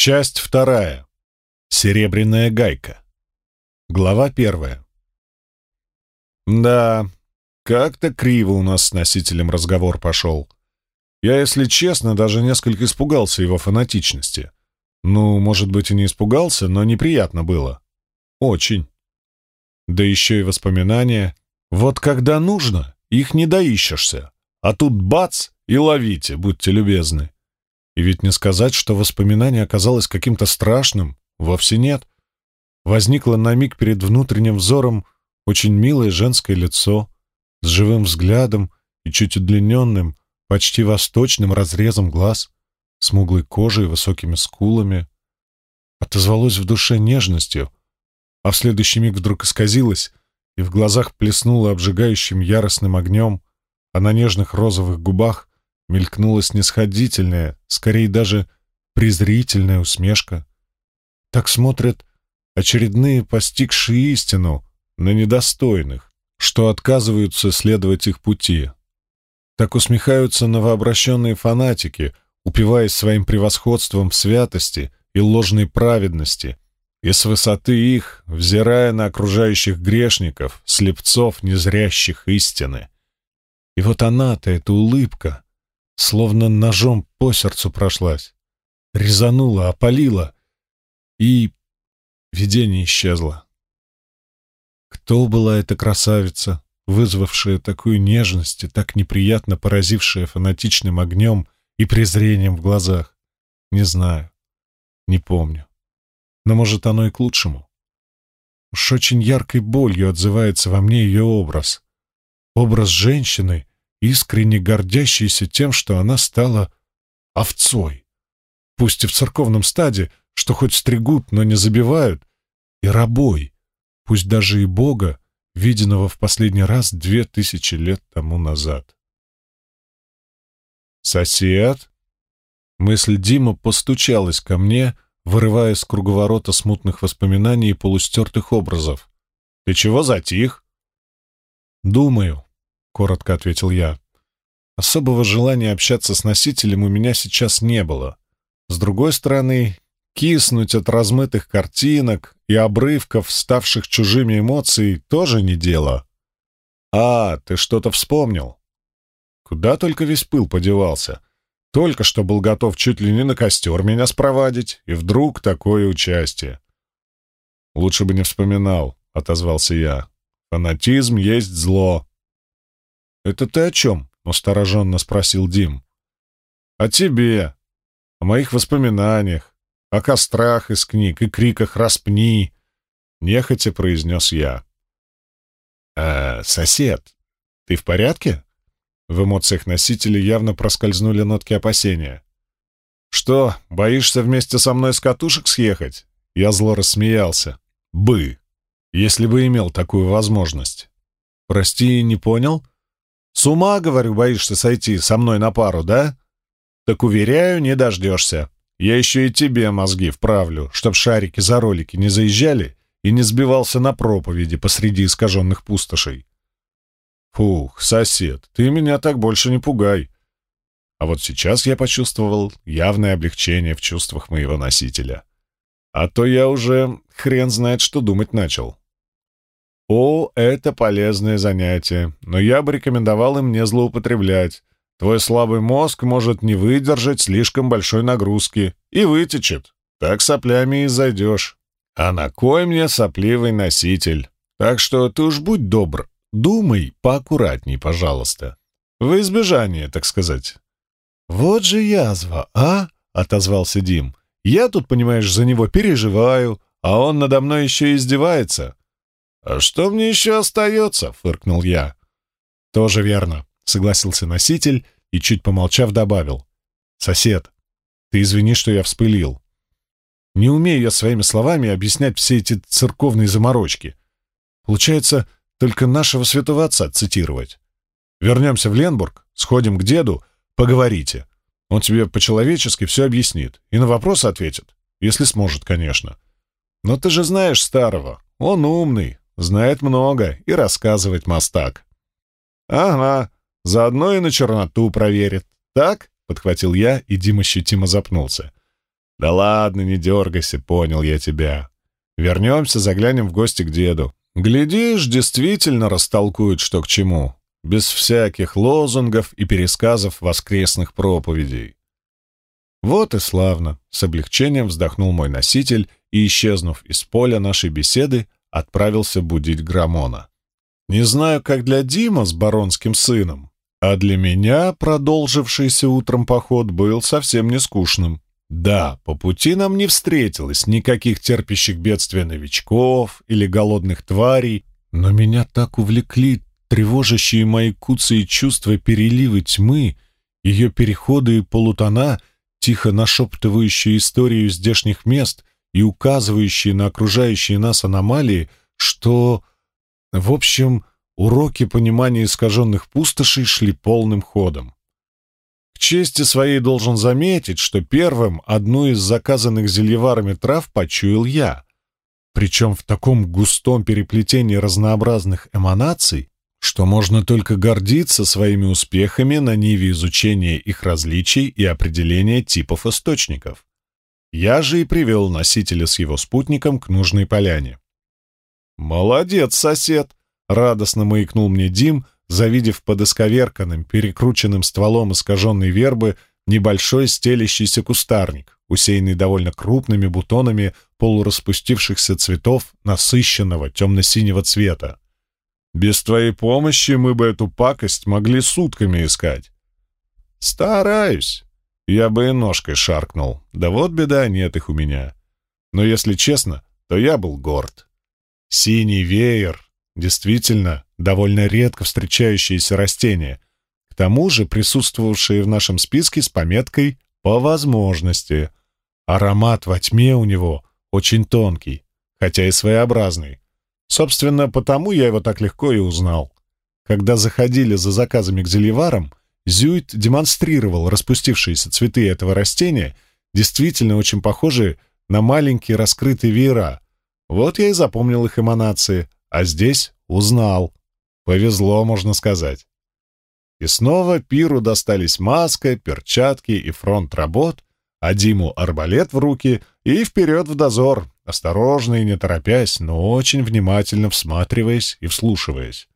Часть вторая. Серебряная гайка. Глава первая. Да, как-то криво у нас с носителем разговор пошел. Я, если честно, даже несколько испугался его фанатичности. Ну, может быть, и не испугался, но неприятно было. Очень. Да еще и воспоминания. Вот когда нужно, их не доищешься. А тут бац и ловите, будьте любезны. И ведь не сказать, что воспоминание оказалось каким-то страшным, вовсе нет. Возникло на миг перед внутренним взором очень милое женское лицо с живым взглядом и чуть удлиненным, почти восточным разрезом глаз, смуглой кожей и высокими скулами. Отозвалось в душе нежностью, а в следующий миг вдруг исказилось, и в глазах плеснуло обжигающим яростным огнем, а на нежных розовых губах мелькнула снисходительная, скорее даже презрительная усмешка. Так смотрят очередные постигшие истину на недостойных, что отказываются следовать их пути. Так усмехаются новообращенные фанатики, упиваясь своим превосходством в святости и ложной праведности, и с высоты их, взирая на окружающих грешников, слепцов, незрящих истины. И вот она-то, эта улыбка, словно ножом по сердцу прошлась. Резанула, опалила, и видение исчезло. Кто была эта красавица, вызвавшая такую нежность и так неприятно поразившая фанатичным огнем и презрением в глазах? Не знаю, не помню. Но, может, оно и к лучшему. Уж очень яркой болью отзывается во мне ее образ. Образ женщины, искренне гордящейся тем, что она стала овцой. Пусть и в церковном стаде, что хоть стригут, но не забивают, и рабой, пусть даже и Бога, виденного в последний раз две тысячи лет тому назад. «Сосед?» Мысль Дима постучалась ко мне, вырывая с круговорота смутных воспоминаний и полустертых образов. «Ты чего затих?» «Думаю», коротко ответил я. Особого желания общаться с носителем у меня сейчас не было. С другой стороны, киснуть от размытых картинок и обрывков, ставших чужими эмоций, тоже не дело. «А, ты что-то вспомнил?» Куда только весь пыл подевался. Только что был готов чуть ли не на костер меня спровадить, и вдруг такое участие. «Лучше бы не вспоминал», — отозвался я. «Фанатизм есть зло. «Это ты о чем?» — настороженно спросил Дим. «О тебе, о моих воспоминаниях, о кострах из книг и криках «Распни!» — нехотя произнес я. «Э, сосед, ты в порядке?» В эмоциях носителя явно проскользнули нотки опасения. «Что, боишься вместе со мной с катушек съехать?» Я зло рассмеялся. «Бы, если бы имел такую возможность». «Прости, не понял?» С ума, говорю, боишься сойти со мной на пару, да? Так, уверяю, не дождешься. Я еще и тебе мозги вправлю, чтоб шарики за ролики не заезжали и не сбивался на проповеди посреди искаженных пустошей. Фух, сосед, ты меня так больше не пугай. А вот сейчас я почувствовал явное облегчение в чувствах моего носителя. А то я уже хрен знает, что думать начал. О, это полезное занятие, но я бы рекомендовал им не злоупотреблять. Твой слабый мозг может не выдержать слишком большой нагрузки и вытечет. Так соплями и зайдешь. А на кой мне сопливый носитель? Так что ты уж будь добр, думай поаккуратней, пожалуйста. В избежание, так сказать. «Вот же язва, а?» — отозвался Дим. «Я тут, понимаешь, за него переживаю, а он надо мной еще издевается. «А что мне еще остается?» — фыркнул я. «Тоже верно», — согласился носитель и, чуть помолчав, добавил. «Сосед, ты извини, что я вспылил. Не умею я своими словами объяснять все эти церковные заморочки. Получается, только нашего святого отца цитировать. Вернемся в Ленбург, сходим к деду, поговорите. Он тебе по-человечески все объяснит и на вопросы ответит, если сможет, конечно. Но ты же знаешь старого, он умный, Знает много и рассказывать мастак. «Ага, заодно и на черноту проверит. Так?» — подхватил я, и Дима ощутимо запнулся. Да ладно, не дергайся, понял я тебя. Вернемся, заглянем в гости к деду. Глядишь, действительно растолкует, что к чему, без всяких лозунгов и пересказов воскресных проповедей. Вот и славно, с облегчением вздохнул мой носитель и, исчезнув из поля нашей беседы, отправился будить Грамона. Не знаю, как для Дима с баронским сыном, а для меня продолжившийся утром поход был совсем не скучным. Да, по пути нам не встретилось никаких терпящих бедствия новичков или голодных тварей, но меня так увлекли тревожащие мои куцы и чувства переливы тьмы, ее переходы и полутона, тихо нашептывающие историю здешних мест и указывающие на окружающие нас аномалии, что, в общем, уроки понимания искаженных пустошей шли полным ходом. К чести своей должен заметить, что первым одну из заказанных зельеварами трав почуял я. Причем в таком густом переплетении разнообразных эманаций, что можно только гордиться своими успехами на ниве изучения их различий и определения типов источников. Я же и привел носителя с его спутником к нужной поляне. «Молодец, сосед!» — радостно маякнул мне Дим — завидев под исковерканным, перекрученным стволом искаженной вербы небольшой стелящийся кустарник, усеянный довольно крупными бутонами полураспустившихся цветов насыщенного темно-синего цвета. «Без твоей помощи мы бы эту пакость могли сутками искать». «Стараюсь», я бы и ножкой шаркнул. Да вот беда, нет их у меня. Но если честно, то я был горд. Синий веер, действительно, довольно редко встречающееся растение, к тому же присутствовавшее в нашем списке с пометкой «по возможности». Аромат во тьме у него очень тонкий, хотя и своеобразный. Собственно, потому я его так легко и узнал. Когда заходили за заказами к зельеварам, Зюит демонстрировал распустившиеся цветы этого растения, действительно очень похожие на маленькие раскрытые веера. Вот я и запомнил их эманации, а здесь узнал. Повезло, можно сказать. И снова Пиру достались маска, перчатки и фронт работ, а Диму арбалет в руки и вперед в дозор, осторожно и не торопясь, но очень внимательно всматриваясь и вслушиваясь.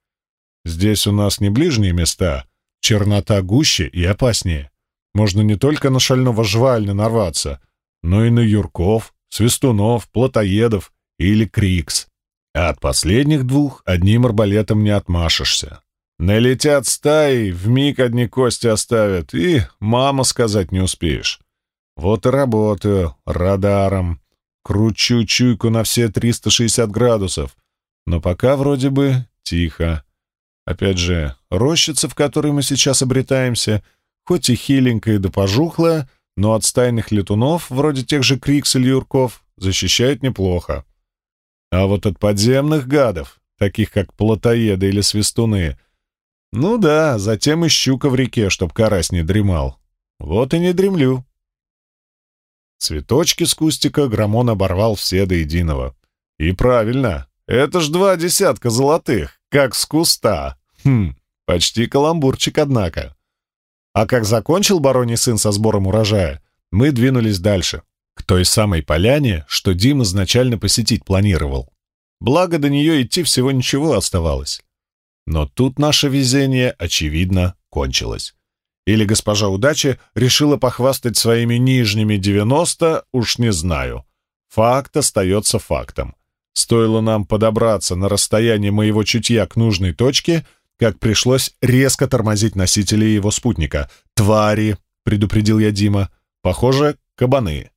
Здесь у нас не ближние места, чернота гуще и опаснее. Можно не только на шального жвальня нарваться, но и на юрков, свистунов, плотоедов или крикс. А от последних двух одним арбалетом не отмашешься. Налетят стаи, вмиг одни кости оставят, и мама сказать не успеешь. Вот и работаю радаром. Кручу чуйку на все 360 градусов. Но пока вроде бы тихо. Опять же, рощица, в которой мы сейчас обретаемся, хоть и хиленькая да пожухлая, но от стайных летунов, вроде тех же крикс или юрков, защищает неплохо. А вот от подземных гадов, таких как плотоеды или свистуны, ну да, затем и щука в реке, чтоб карась не дремал. Вот и не дремлю. Цветочки с кустика Грамон оборвал все до единого. И правильно, это ж два десятка золотых, как с куста. Хм, почти каламбурчик, однако. А как закончил бароний сын со сбором урожая, мы двинулись дальше к той самой поляне, что Дим изначально посетить планировал. Благо, до нее идти всего ничего оставалось. Но тут наше везение, очевидно, кончилось. Или госпожа удачи решила похвастать своими нижними 90, уж не знаю. Факт остается фактом. Стоило нам подобраться на расстояние моего чутья к нужной точке, как пришлось резко тормозить носителей его спутника. «Твари!» — предупредил я Дима. «Похоже, кабаны»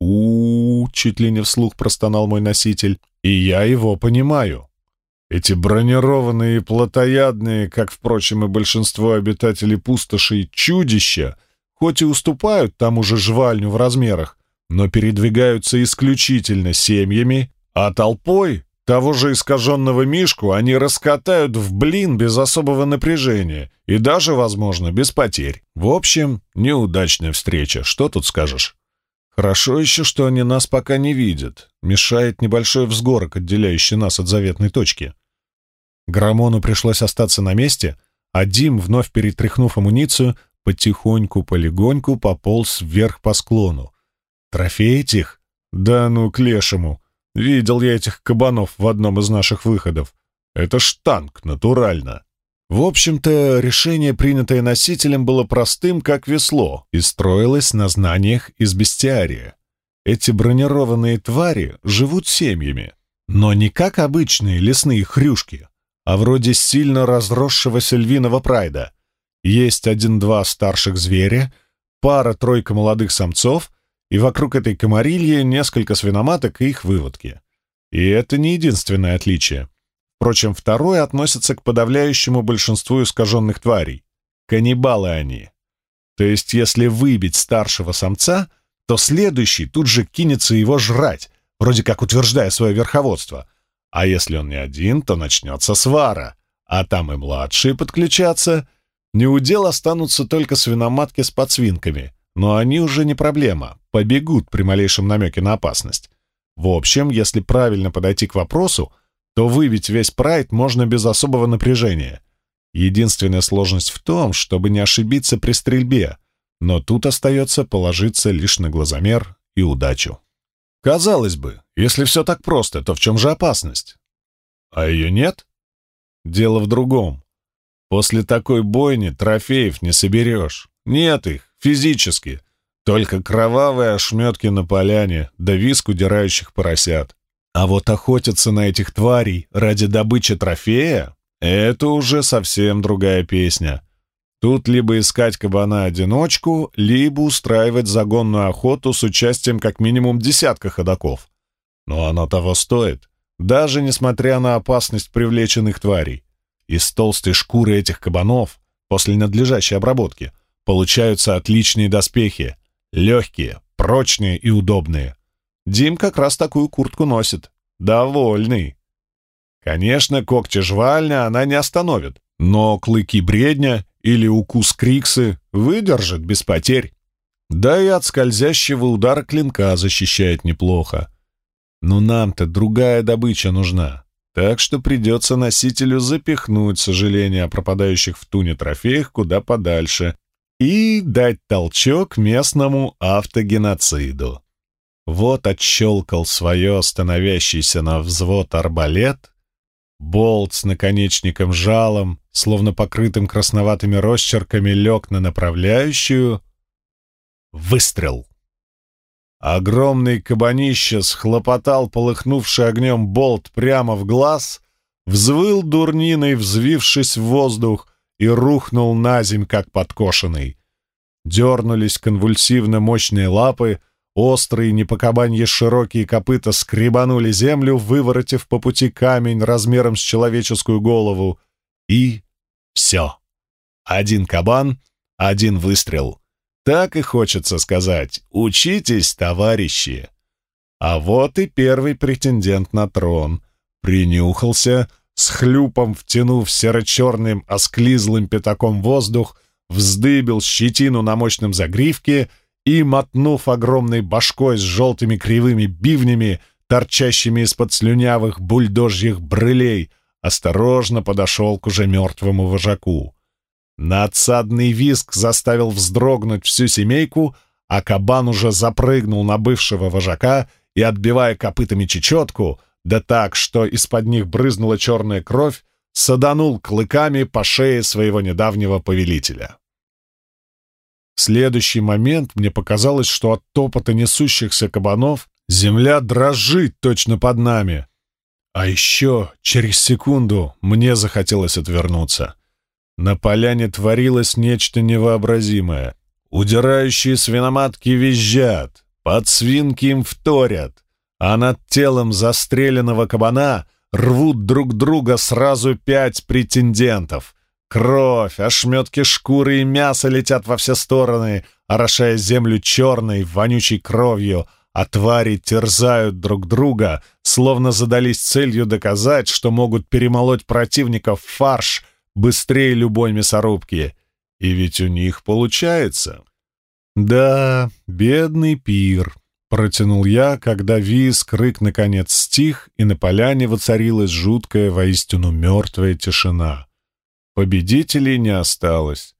у, чуть ли не вслух простонал мой носитель. «И я его понимаю. Эти бронированные и плотоядные, как, впрочем, и большинство обитателей пустошей, чудища, хоть и уступают тому же жвальню в размерах, но передвигаются исключительно семьями, а толпой того же искаженного мишку они раскатают в блин без особого напряжения и даже, возможно, без потерь. В общем, неудачная встреча, что тут скажешь? Хорошо еще, что они нас пока не видят. Мешает небольшой взгорок, отделяющий нас от заветной точки. Грамону пришлось остаться на месте, а Дим, вновь перетряхнув амуницию, потихоньку-полегоньку пополз вверх по склону. Трофеить их? Да ну, к лешему. Видел я этих кабанов в одном из наших выходов. Это штанг, натурально. В общем-то, решение, принятое носителем, было простым, как весло, и строилось на знаниях из бестиария. Эти бронированные твари живут семьями, но не как обычные лесные хрюшки, а вроде сильно разросшегося львиного прайда. Есть один-два старших зверя, пара-тройка молодых самцов, и вокруг этой комарильи несколько свиноматок и их выводки. И это не единственное отличие. Впрочем, второе относится к подавляющему большинству искаженных тварей. Каннибалы они. То есть, если выбить старшего самца, то следующий тут же кинется его жрать, вроде как утверждая свое верховодство. А если он не один, то начнется свара, а там и младшие подключатся. Неудел останутся только свиноматки с подсвинками, но они уже не проблема, побегут при малейшем намеке на опасность. В общем, если правильно подойти к вопросу, то выбить весь прайд можно без особого напряжения. Единственная сложность в том, чтобы не ошибиться при стрельбе, но тут остается положиться лишь на глазомер и удачу. Казалось бы, если все так просто, то в чем же опасность? А ее нет? Дело в другом. После такой бойни трофеев не соберешь. Нет их, физически. Только кровавые ошметки на поляне, да виск удирающих поросят. А вот охотиться на этих тварей ради добычи трофея — это уже совсем другая песня. Тут либо искать кабана-одиночку, либо устраивать загонную охоту с участием как минимум десятка ходаков. Но оно того стоит, даже несмотря на опасность привлеченных тварей. Из толстой шкуры этих кабанов, после надлежащей обработки, получаются отличные доспехи, легкие, прочные и удобные. Дим как раз такую куртку носит. Довольный. Конечно, когти жвальня она не остановит, но клыки бредня или укус криксы выдержит без потерь. Да и от скользящего удара клинка защищает неплохо. Но нам-то другая добыча нужна, так что придется носителю запихнуть сожаление о пропадающих в туне трофеях куда подальше и дать толчок местному автогеноциду. Вот отщелкал свое становящийся на взвод арбалет, болт с наконечником жалом, словно покрытым красноватыми росчерками, лег на направляющую. Выстрел! Огромный кабанище схлопотал полыхнувший огнем болт прямо в глаз, взвыл дурниной, взвившись в воздух, и рухнул на земь, как подкошенный. Дернулись конвульсивно мощные лапы, Острые, не по кабанье широкие копыта скребанули землю, выворотив по пути камень размером с человеческую голову. И все. Один кабан, один выстрел. Так и хочется сказать. Учитесь, товарищи. А вот и первый претендент на трон. Принюхался, с хлюпом втянув серо-черным осклизлым пятаком воздух, вздыбил щетину на мощном загривке — и, мотнув огромной башкой с желтыми кривыми бивнями, торчащими из-под слюнявых бульдожьих брылей, осторожно подошел к уже мертвому вожаку. Надсадный виск заставил вздрогнуть всю семейку, а кабан уже запрыгнул на бывшего вожака и, отбивая копытами чечетку, да так, что из-под них брызнула черная кровь, саданул клыками по шее своего недавнего повелителя. В следующий момент мне показалось, что от топота несущихся кабанов земля дрожит точно под нами. А еще через секунду мне захотелось отвернуться. На поляне творилось нечто невообразимое. Удирающие свиноматки визжат, подсвинки им вторят, а над телом застреленного кабана рвут друг друга сразу пять претендентов — Кровь, ошметки шкуры и мяса летят во все стороны, орошая землю черной, вонючей кровью, а твари терзают друг друга, словно задались целью доказать, что могут перемолоть противников в фарш быстрее любой мясорубки. И ведь у них получается. «Да, бедный пир», — протянул я, когда визг, рык наконец стих, и на поляне воцарилась жуткая, воистину мертвая тишина. Победителей не осталось.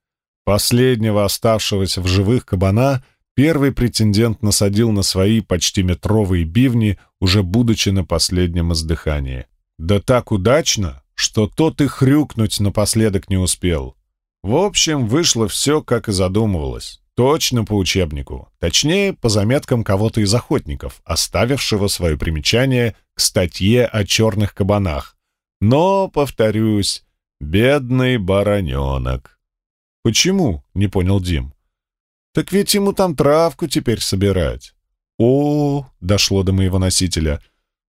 Последнего оставшегося в живых кабана первый претендент насадил на свои почти метровые бивни, уже будучи на последнем издыхании. Да так удачно, что тот и хрюкнуть напоследок не успел. В общем, вышло все, как и задумывалось. Точно по учебнику. Точнее, по заметкам кого-то из охотников, оставившего свое примечание к статье о черных кабанах. Но, повторюсь, бедный бароненок. «Почему?» — не понял Дим. «Так ведь ему там травку теперь собирать». «О!» — дошло до моего носителя.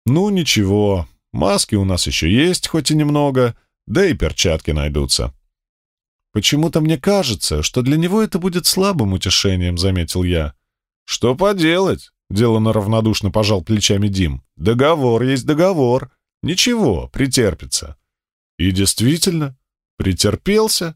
«Ну, ничего, маски у нас еще есть, хоть и немного, да и перчатки найдутся». «Почему-то мне кажется, что для него это будет слабым утешением», — заметил я. «Что поделать?» — делано равнодушно пожал плечами Дим. «Договор есть договор. Ничего, претерпится». И действительно, претерпелся.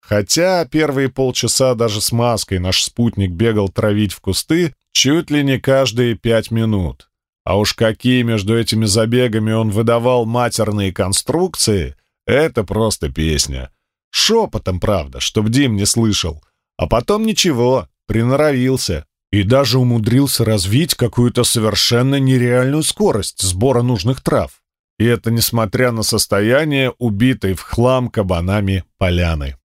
Хотя первые полчаса даже с маской наш спутник бегал травить в кусты чуть ли не каждые пять минут. А уж какие между этими забегами он выдавал матерные конструкции, это просто песня. Шепотом, правда, чтоб Дим не слышал. А потом ничего, приноровился. И даже умудрился развить какую-то совершенно нереальную скорость сбора нужных трав. И это несмотря на состояние убитой в хлам кабанами поляны.